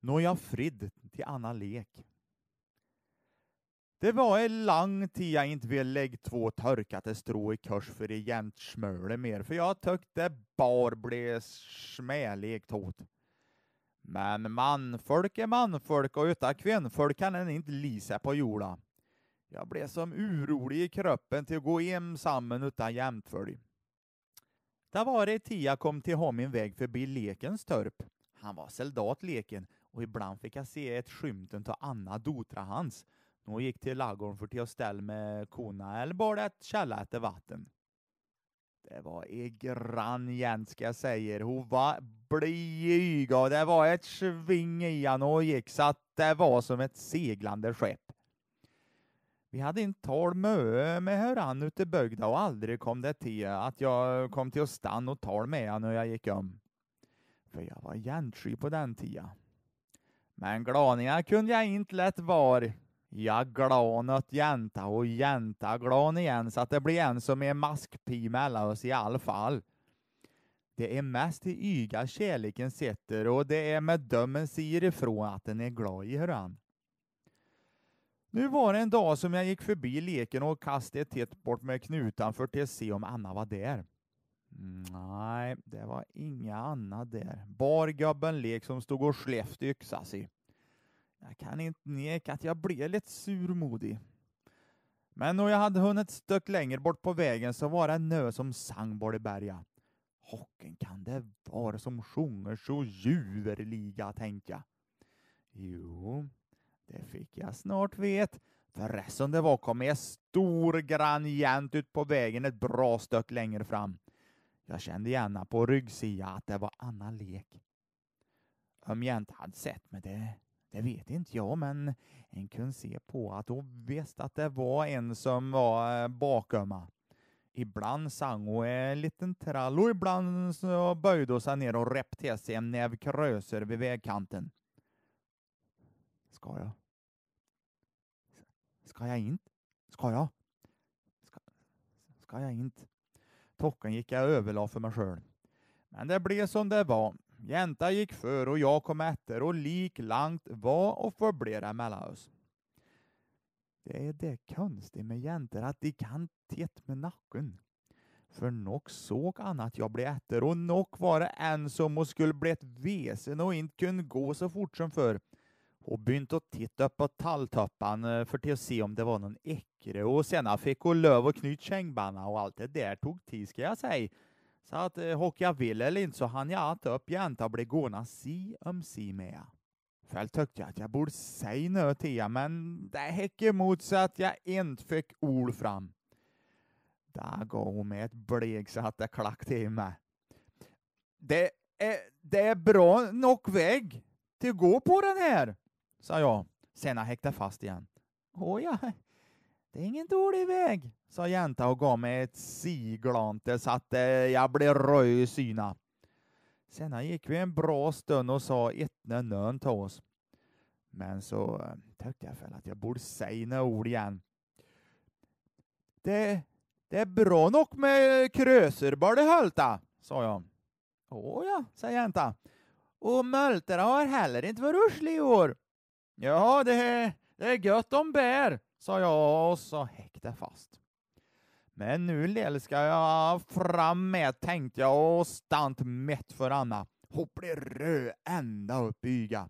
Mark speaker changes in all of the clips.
Speaker 1: Nå jag fridd till Anna lek. Det var en lång tid jag inte ville lägga två torkade strå i kurs för det jämt smöle mer, för jag tyckte bar blev smälekt åt. Men manfolk är manfolk och utan kvinnfolk kan en inte lisa på jorda. Jag blev som orolig i kroppen till att gå ensam utan jämtfölj. Det var det tid jag kom till ha min väg förbi lekens torp. Han var soldat leken och ibland fick jag se ett skymten av Anna dotra hans. Hon gick till ladugården för till att ställa med korna eller bara ett källa efter vatten. Det var i grann jämt ska jag säga. Hon var blyg och det var ett sving i henne och gick så att det var som ett seglande skepp. Vi hade inte tal mö med höran ute i bygda och aldrig kom det till att jag kom till att stanna och tal med henne när jag gick om. För jag var jämtsky på den tiden. Men glaningar kunde jag inte lätt var. Jag glanat jänta och jänta glan igen så att det blir en som är maskpi mellan oss i alla fall. Det är mest i yga kärleken sitter och det är med dömen säger ifrån att den är glad i höran. Nu var det en dag som jag gick förbi leken och kastade ett titt bort med knutan för att se om Anna var där. Nej, det var inga Anna där. Bar gubben lek som stod och släppte yxa sig. Jag kan inte neka att jag blev lite surmodig. Men när jag hade hunnit ett styck längre bort på vägen så var det nö som sang Bordeberga. Hocken kan det vara som sjunger så ljuvliga, tänkte jag. Jo, det fick jag snart vet. Förresten det var kom en stor grann jänt ut på vägen ett bra styck längre fram. Jag kände gärna på ryggsidan att det var annan Lek. Om jag inte hade sett mig det, det vet inte jag, men en kunde se på att hon visste att det var en som var eh, bakom. Ibland sang hon en liten trall och ibland så böjde hon sig ner och räpp till sig en näv kröser vid vägkanten. Ska jag? Ska jag inte? Ska jag? Ska, ska jag inte? Tocken gick jag överla för mig själv. Men det blev som det var. Jänta gick för och jag kom efter och lik langt var och förblev det mellan oss. Det är det konstigt med jäntor att de kan tätt med nacken. För nog såg han att jag blev efter och nog var det en som hon skulle blivit vesen och inte kunde gå så fort som förr. Hon började att titta upp på talltopparna eh, för att se om det var någon äckre och sen fick hon löv och knyt kängbanna och allt det där tog tid ska jag säga. Så att eh, hock jag vill eller inte så hann jag äta upp jänta och blev gåna si om si med. Själv tyckte jag att jag borde säga något till jag, men det gick emot så att jag inte fick ord fram. Där gav hon mig ett blek så att det klack till mig. Det är, det är bra nog väg till att gå på den här, sa jag. Sen han häktade fast igen. Åh ja, det är ingen dålig väg, sa jänta och gav mig ett siglante så att eh, jag blev röd i syna. Sen gick vi en bra stund och sa ettne nön till oss. Men så eh, tyckte jag väl att jag borde säga några ord igen. Det, det är bra nog med kröser bara hölta, sa jag. Åh ja, sa jänta. Och mölterna har heller inte varit usla i år. Ja, det är, det är gött om bär, sa jag och så häckte fast. Men nu lill ska jag fram med, tänkte jag och stant mätt för Anna. Hon blev röd ända upp i yga.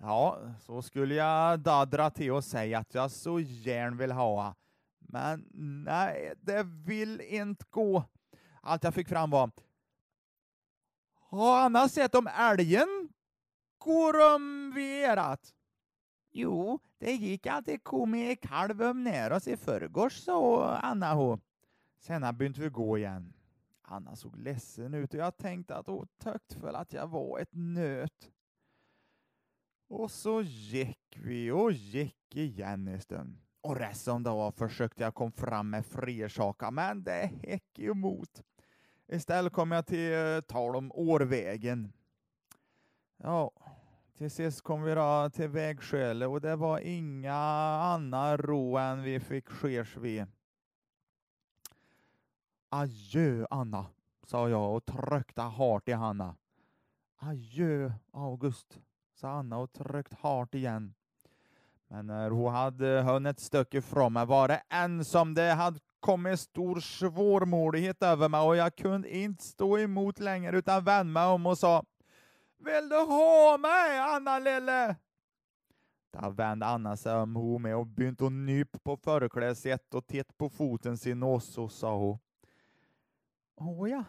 Speaker 1: Ja, så skulle jag daddra till och säga att jag så gärna vill ha. Men nej, det vill inte gå. Allt jag fick fram var Har Anna sett om älgen går om vid erat? Jo, det gick att det kom en kalv nära oss i förrgårs, sa Anna hon. Sen började vi gå igen. Anna såg ledsen ut och jag tänkte att hon tyckte väl att jag var ett nöt. Och så gick vi och gick igen en stund. Och resten av dagen försökte jag komma fram med fler saker, men det gick emot. Istället kom jag till eh, tal om Årvägen. Ja, till sist kom vi då till vägskälet och det var inga annan ro än vi fick skers vid. Adjö Anna, sa jag och tryckte hårt i Hanna. Adjö August, sa Anna och tryckte hårt igen. Men när hon hade hunnit stycke ifrån mig var det en som det hade kommit stor svårmodighet över mig och jag kunde inte stå emot längre utan vände mig om och sa vill du ha mig, Anna lille? Där vände Anna sig om hon med och började och nyp på förklädet och titt på foten sin och så sa hon Åja,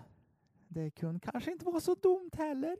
Speaker 1: det kunde kanske inte vara så dumt heller.